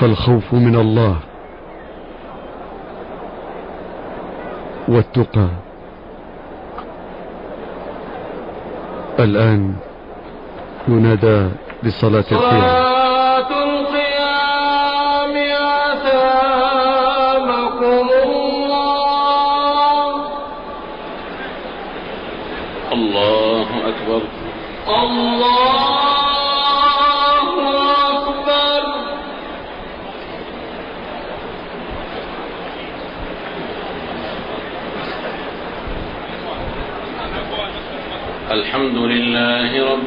فالخوف من الله والتقى. الآن ينادى بصلاة القيام. صلاة القيام أثابكم الله الله أكبر الله أكبر الحمد لله رب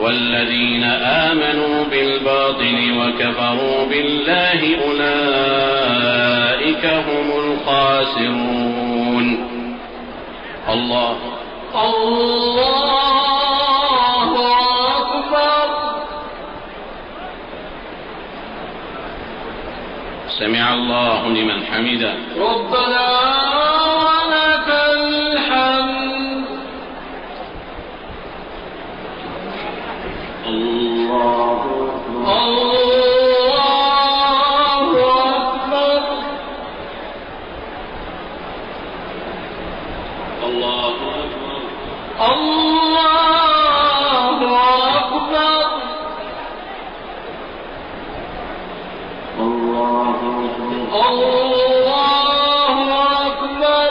والذين آمنوا بالباطل وكفروا بالله أولئك هم الخاسرون. الله. الله أكبر. سمع الله لمن حمده. ربنا ولك الحمد الله الله أكبر الله أكبر الله أكبر الله أكبر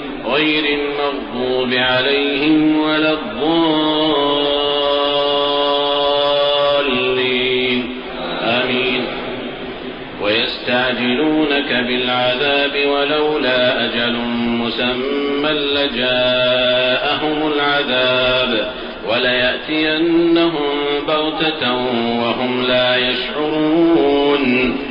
غير المغضوب عليهم ولا الضالين. آمين. ويستعجلونك بالعذاب ولولا أجل مسمى لجاءهم العذاب وليأتينهم بغتة وهم لا يشعرون.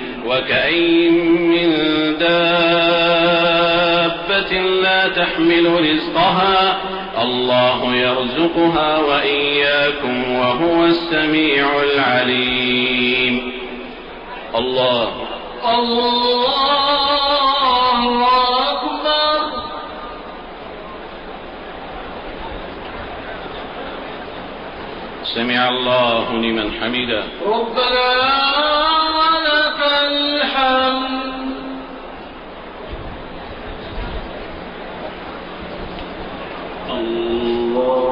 وكأين من دابة لا تحمل رزقها. الله يرزقها وإياكم وهو السميع العليم. الله. الله أكبر. سمع الله لمن حمده. ربنا ولك الحمد الله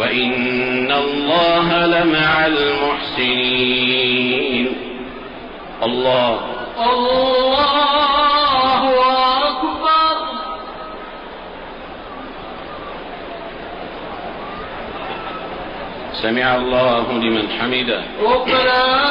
وإن الله لمع المحسنين. الله. الله أكبر. سمع الله لمن حمده. ربنا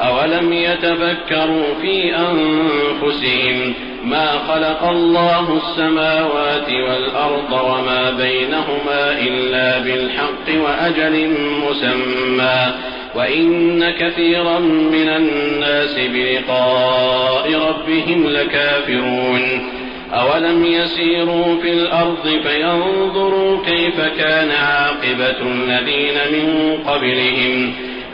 أولم يتفكروا في أنفسهم ما خلق الله السماوات والأرض وما بينهما إلا بالحق وأجل مسمى وإن كثيرا من الناس بلقاء ربهم لكافرون أولم يسيروا في الأرض فينظروا كيف كان عاقبة الذين من قبلهم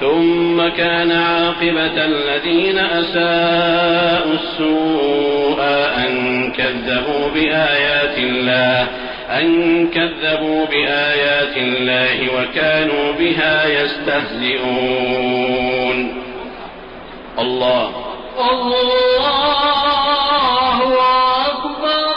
ثم كان عاقبة الذين أساءوا السوء أن كذبوا بآيات الله أن كذبوا بآيات الله وكانوا بها يستهزئون. الله. الله أكبر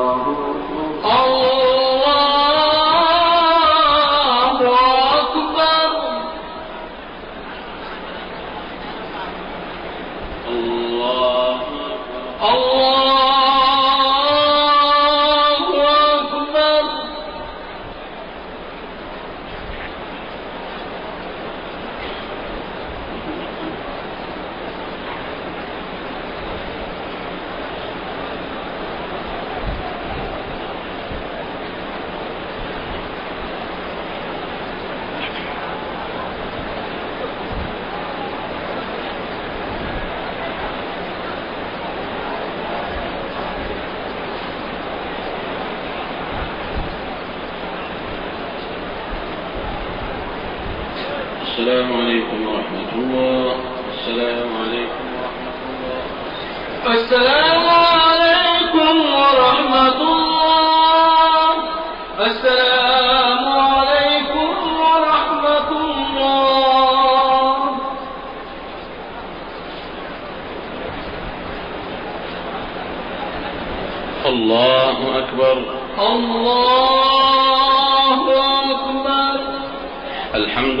الله أكبر الله الله السلام عليكم ورحمة الله السلام عليكم ورحمة الله السلام عليكم ورحمة الله السلام عليكم ورحمة الله الله أكبر الله أكبر الحمد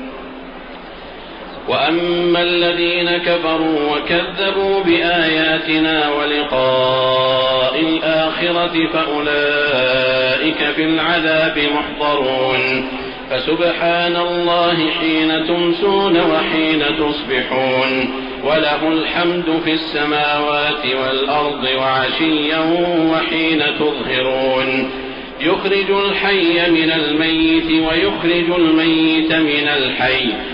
وأما الذين كفروا وكذبوا بآياتنا ولقاء الآخرة فأولئك في العذاب محضرون. فسبحان الله حين تمسون وحين تصبحون. وله الحمد في السماوات والأرض وعشيا وحين تظهرون. يخرج الحي من الميت ويخرج الميت من الحي.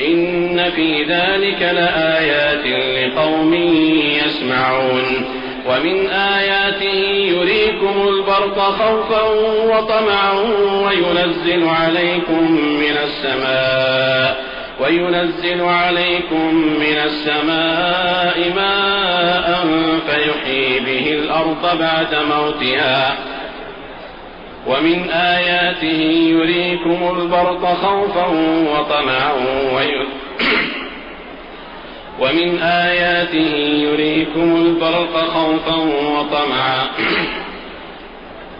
إن في ذلك لآيات لقوم يسمعون. ومن آياته يريكم البرق خوفا وطمعا وينزل عليكم من السماء وينزل عليكم من السماء ماء فيحيي به الأرض بعد موتها ومن آياته يريكم البرق خوفا وطمعا. ومن آياته يريكم البرق خوفا وطمعا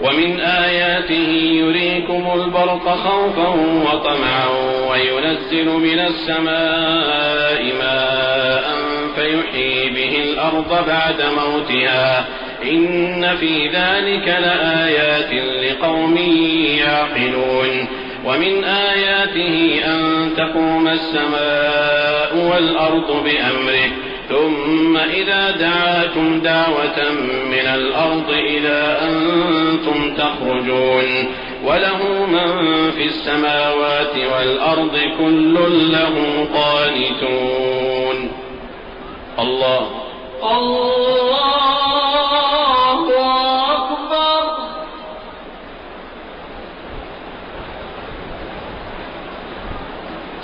ومن آياته يريكم البرق خوفا وطمعا وينزل من السماء ماء فيحيي به الأرض بعد موتها إن في ذلك لآيات لقوم يعقلون. ومن آياته أن تقوم السماء والأرض بأمره ثم إذا دعاكم دعوة من الأرض إذا أنتم تخرجون. وله من في السماوات والأرض كل له قانتون. الله. الله.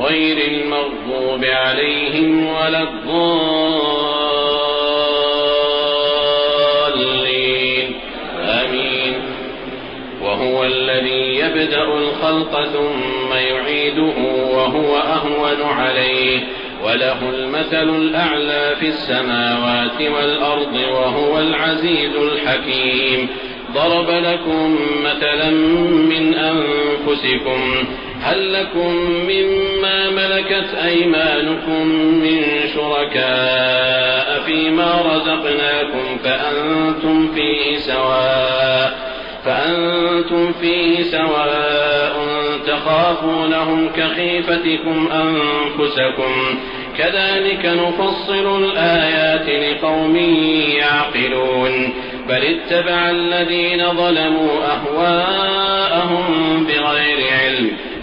غير المغضوب عليهم ولا الضالين. آمين. وهو الذي يبدأ الخلق ثم يعيده وهو أهون عليه. وله المثل الأعلى في السماوات والأرض وهو العزيز الحكيم. ضرب لكم مثلا من أنفسكم. هل لكم مما ملكت أيمانكم من شركاء فيما رزقناكم فأنتم فيه سواء فأنتم فيه سواء تخافونهم كخيفتكم أنفسكم كذلك نفصل الآيات لقوم يعقلون بل اتبع الذين ظلموا أهواءهم بغير علم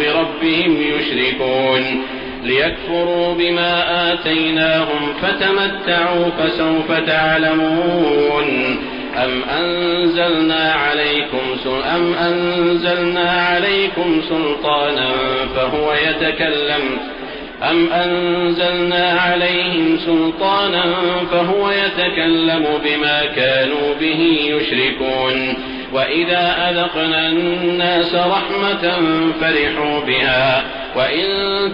بربهم يشركون ليكفروا بما آتيناهم فتمتعوا فسوف تعلمون أم أنزلنا عليكم أم أنزلنا عليكم سلطانا فهو يتكلم أم أنزلنا عليهم سلطانا فهو يتكلم بما كانوا به يشركون وإذا أذقنا الناس رحمة فرحوا بها وإن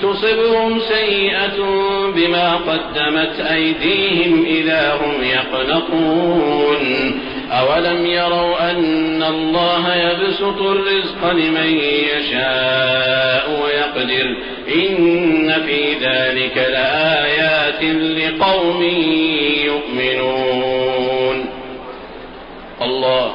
تصبهم سيئة بما قدمت أيديهم إذا هم يقنطون. أولم يروا أن الله يبسط الرزق لمن يشاء ويقدر إن في ذلك لآيات لقوم يؤمنون. الله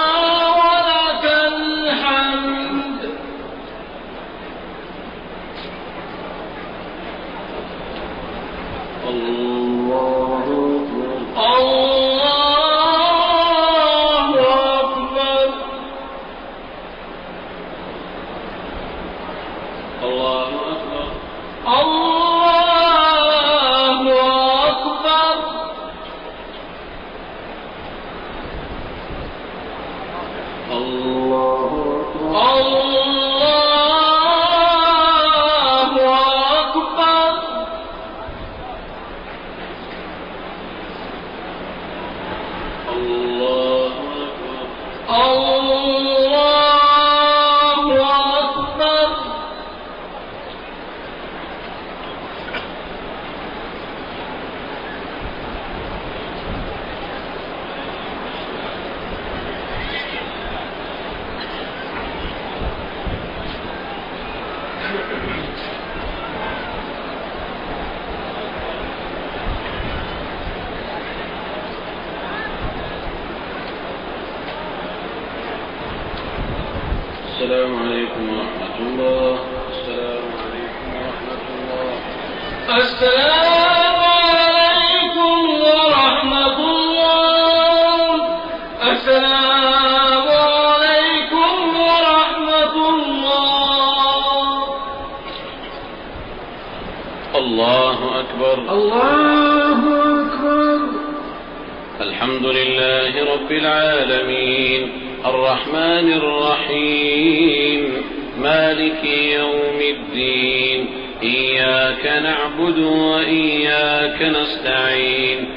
نعبد وإياك نستعين.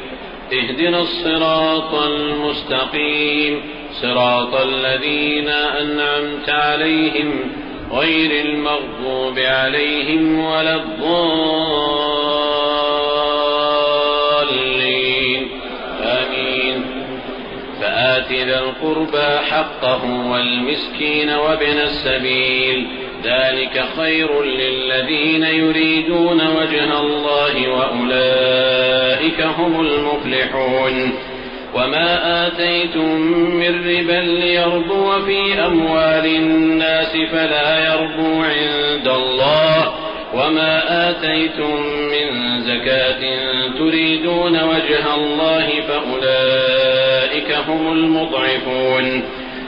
اهدنا الصراط المستقيم. صراط الذين أنعمت عليهم غير المغضوب عليهم ولا الضالين. آمين. فآت ذا القربى حقه والمسكين وابن السبيل. ذلك خير للذين يريدون وجه الله وأولئك هم المفلحون. وما آتيتم من ربا ليربو في أموال الناس فلا يربو عند الله. وما آتيتم من زكاة تريدون وجه الله فأولئك هم المضعفون.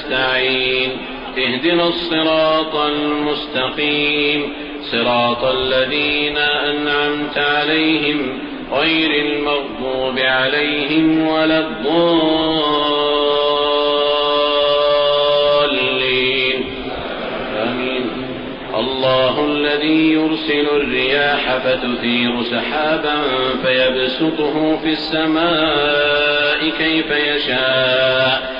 نستعين اهدنا الصراط المستقيم. صراط الذين أنعمت عليهم غير المغضوب عليهم ولا الضالين. آمين. الله الذي يرسل الرياح فتثير سحابا فيبسطه في السماء كيف يشاء.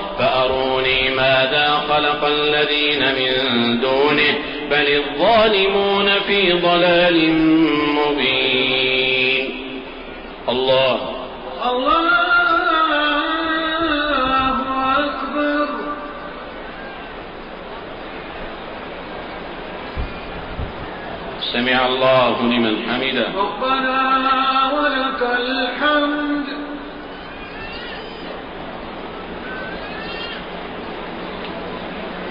فأروني ماذا خلق الذين من دونه بل الظالمون في ضلال مبين. الله. الله أكبر. سمع الله لمن حمده. ربنا ولك الحمد الله الله أكبر الله أكبر الله أكبر الله أكبر الله أكبر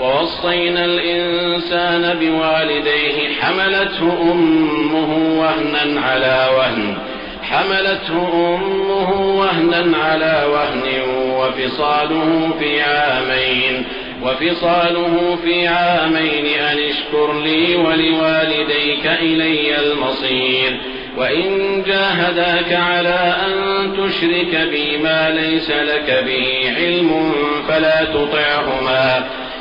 ووصينا الإنسان بوالديه حملته أمه وهنا على وهن حملته أمه وهنا على وهن وفصاله في عامين وفصاله في عامين أن اشكر لي ولوالديك إلي المصير. وإن جاهداك على أن تشرك بي ما ليس لك به علم فلا تطعهما.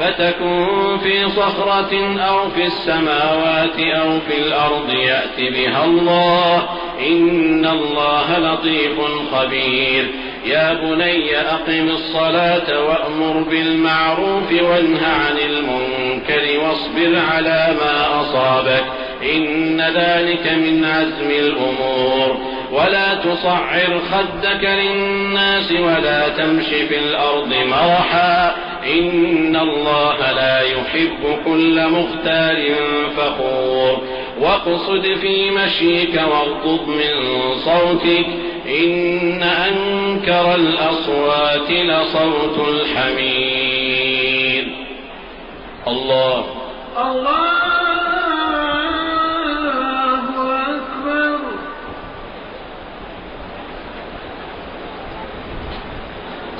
فتكن في صخرة أو في السماوات أو في الأرض يأت بها الله. إن الله لطيف خبير. يا بني أقم الصلاة وأمر بالمعروف وانه عن المنكر واصبر على ما أصابك. إن ذلك من عزم الأمور. ولا تصعر خدك للناس ولا تمش في الأرض مرحا. إن الله لا يحب كل مختال فخور واقصد في مشيك واغضض من صوتك إن أنكر الأصوات لصوت الحمير الله الله